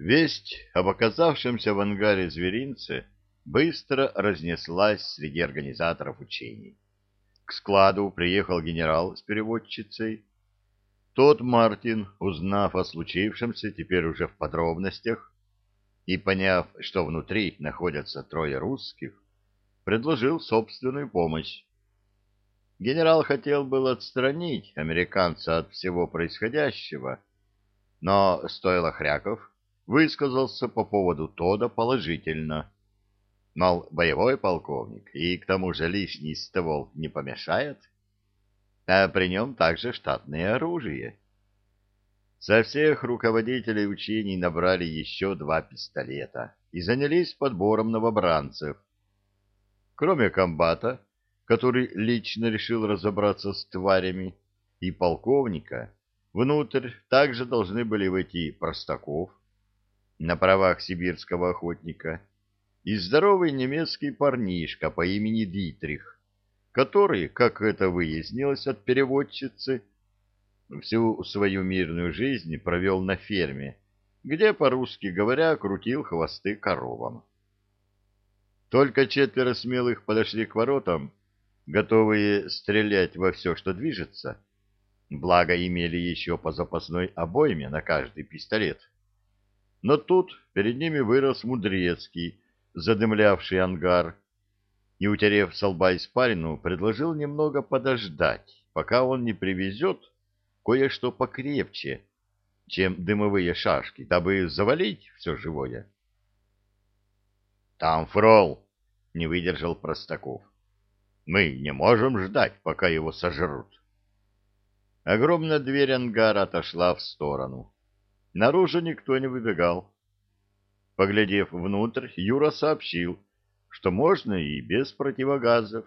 Весть об оказавшемся в ангаре зверинце быстро разнеслась среди организаторов учений. К складу приехал генерал с переводчицей. Тот Мартин, узнав о случившемся теперь уже в подробностях и поняв, что внутри находятся трое русских, предложил собственную помощь. Генерал хотел было отстранить американца от всего происходящего, но стоило Хряков высказался по поводу Тода положительно. Мол, боевой полковник, и к тому же лишний ствол не помешает. А при нем также штатное оружие. Со всех руководителей учений набрали еще два пистолета и занялись подбором новобранцев. Кроме комбата, который лично решил разобраться с тварями, и полковника, внутрь также должны были войти Простаков, на правах сибирского охотника, и здоровый немецкий парнишка по имени Дитрих, который, как это выяснилось от переводчицы, всю свою мирную жизнь провел на ферме, где, по-русски говоря, крутил хвосты коровам. Только четверо смелых подошли к воротам, готовые стрелять во все, что движется, благо имели еще по запасной обойме на каждый пистолет. Но тут перед ними вырос Мудрецкий, задымлявший ангар, и, утерев со лба испарину, предложил немного подождать, пока он не привезет кое-что покрепче, чем дымовые шашки, дабы завалить все живое. — Там фрол! — не выдержал Простаков. — Мы не можем ждать, пока его сожрут. Огромная дверь ангара отошла в сторону. Наружу никто не выбегал. Поглядев внутрь, Юра сообщил, что можно и без противогазов.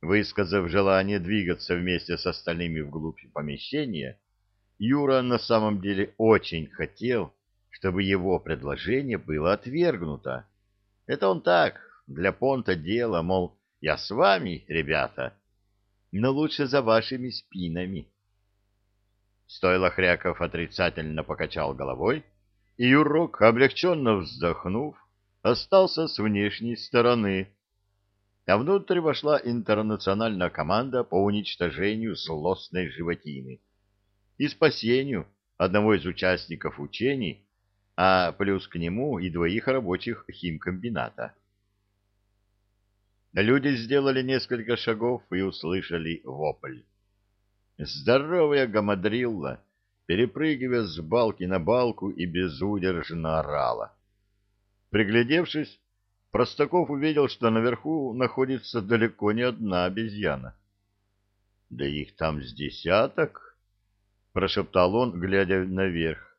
Высказав желание двигаться вместе с остальными вглубь помещения, Юра на самом деле очень хотел, чтобы его предложение было отвергнуто. Это он так, для понта дело, мол, я с вами, ребята, но лучше за вашими спинами. Стойло Хряков отрицательно покачал головой, и Юрок, облегченно вздохнув, остался с внешней стороны, а внутрь вошла интернациональная команда по уничтожению злостной животины и спасению одного из участников учений, а плюс к нему и двоих рабочих химкомбината. Люди сделали несколько шагов и услышали вопль. Здоровая гамадрилла, перепрыгивая с балки на балку и безудержно орала. Приглядевшись, Простаков увидел, что наверху находится далеко не одна обезьяна. — Да их там с десяток, — прошептал он, глядя наверх.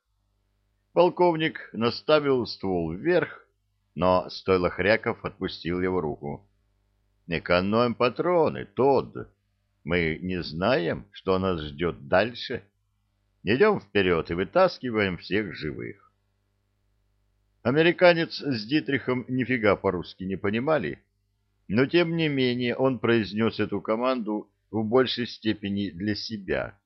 Полковник наставил ствол вверх, но стойло Хряков отпустил его руку. — Экономь патроны, Тодд. Мы не знаем, что нас ждет дальше. Идем вперед и вытаскиваем всех живых. Американец с Дитрихом нифига по-русски не понимали, но тем не менее он произнес эту команду в большей степени для себя,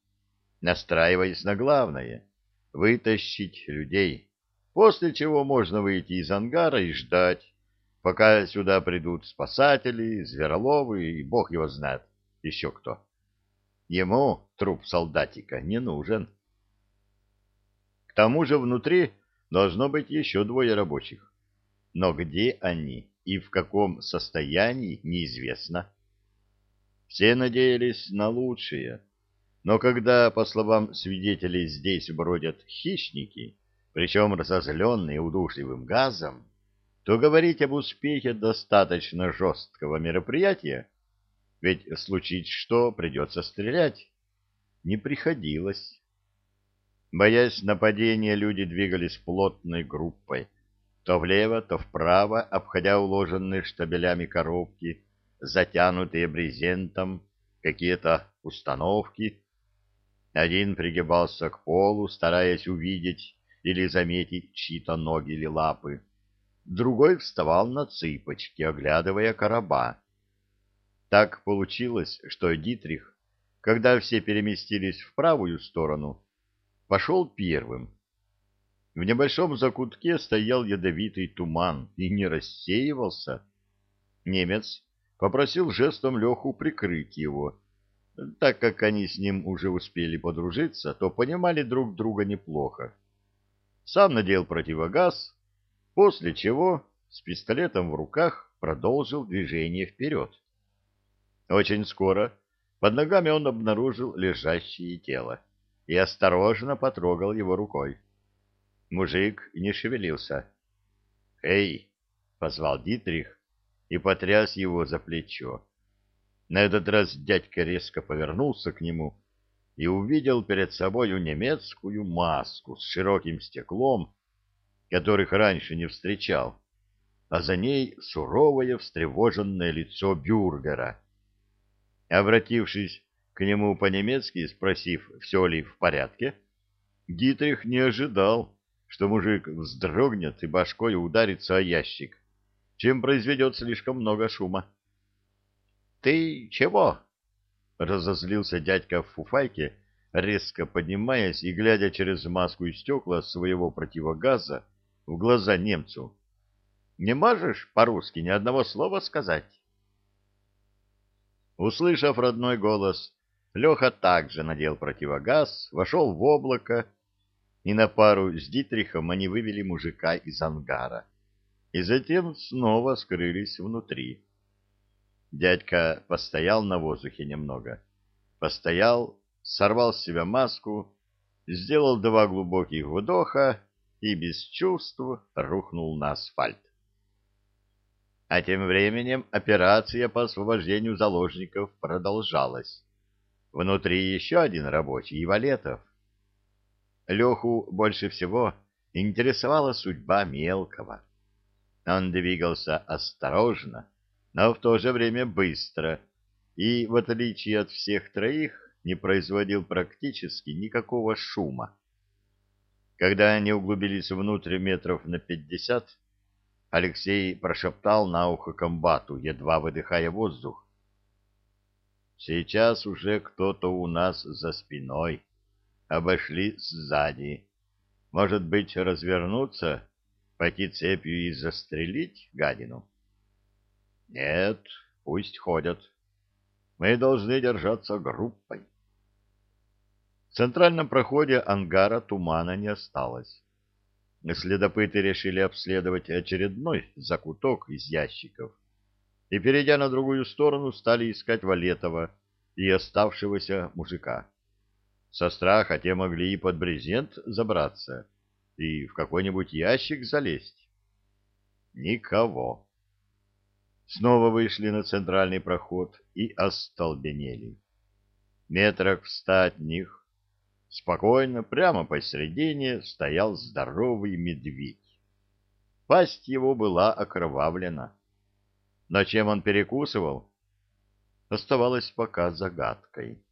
настраиваясь на главное — вытащить людей, после чего можно выйти из ангара и ждать, пока сюда придут спасатели, звероловы и бог его знает еще кто. Ему труп солдатика не нужен. К тому же внутри должно быть еще двое рабочих. Но где они и в каком состоянии, неизвестно. Все надеялись на лучшее. Но когда, по словам свидетелей, здесь бродят хищники, причем разозленные удушливым газом, то говорить об успехе достаточно жесткого мероприятия ведь случить что, придется стрелять. Не приходилось. Боясь нападения, люди двигались плотной группой, то влево, то вправо, обходя уложенные штабелями коробки, затянутые брезентом, какие-то установки. Один пригибался к полу, стараясь увидеть или заметить чьи-то ноги или лапы. Другой вставал на цыпочки, оглядывая короба так получилось, что Дитрих, когда все переместились в правую сторону, пошел первым. В небольшом закутке стоял ядовитый туман и не рассеивался. Немец попросил жестом Леху прикрыть его. Так как они с ним уже успели подружиться, то понимали друг друга неплохо. Сам надел противогаз, после чего с пистолетом в руках продолжил движение вперед. Очень скоро под ногами он обнаружил лежащее тело и осторожно потрогал его рукой. Мужик не шевелился. «Эй!» — позвал Дитрих и потряс его за плечо. На этот раз дядька резко повернулся к нему и увидел перед собою немецкую маску с широким стеклом, которых раньше не встречал, а за ней суровое встревоженное лицо бюргера. Обратившись к нему по-немецки, спросив, все ли в порядке, Дитрих не ожидал, что мужик вздрогнет и башкой ударится о ящик, чем произведет слишком много шума. — Ты чего? — разозлился дядька в фуфайке, резко поднимаясь и глядя через маску и стекла своего противогаза в глаза немцу. — Не можешь по-русски ни одного слова сказать? Услышав родной голос, Леха также надел противогаз, вошел в облако и на пару с Дитрихом они вывели мужика из ангара. И затем снова скрылись внутри. Дядька постоял на воздухе немного. Постоял, сорвал с себя маску, сделал два глубоких вдоха и без чувств рухнул на асфальт. А тем временем операция по освобождению заложников продолжалась. Внутри еще один рабочий, Валетов. Леху больше всего интересовала судьба мелкого. Он двигался осторожно, но в то же время быстро, и, в отличие от всех троих, не производил практически никакого шума. Когда они углубились внутрь метров на пятьдесят, Алексей прошептал на ухо комбату, едва выдыхая воздух. «Сейчас уже кто-то у нас за спиной» обошли сзади. Может быть, развернуться, пойти цепью и застрелить гадину? Нет, пусть ходят. Мы должны держаться группой. В центральном проходе ангара тумана не осталось. Следопыты решили обследовать очередной закуток из ящиков и, перейдя на другую сторону, стали искать Валетова и оставшегося мужика. Со страха те могли и под брезент забраться, и в какой-нибудь ящик залезть. Никого. Снова вышли на центральный проход и остолбенели. Метрах в ста от них, спокойно, прямо посередине, стоял здоровый медведь. Пасть его была окровавлена. Но чем он перекусывал, оставалось пока загадкой.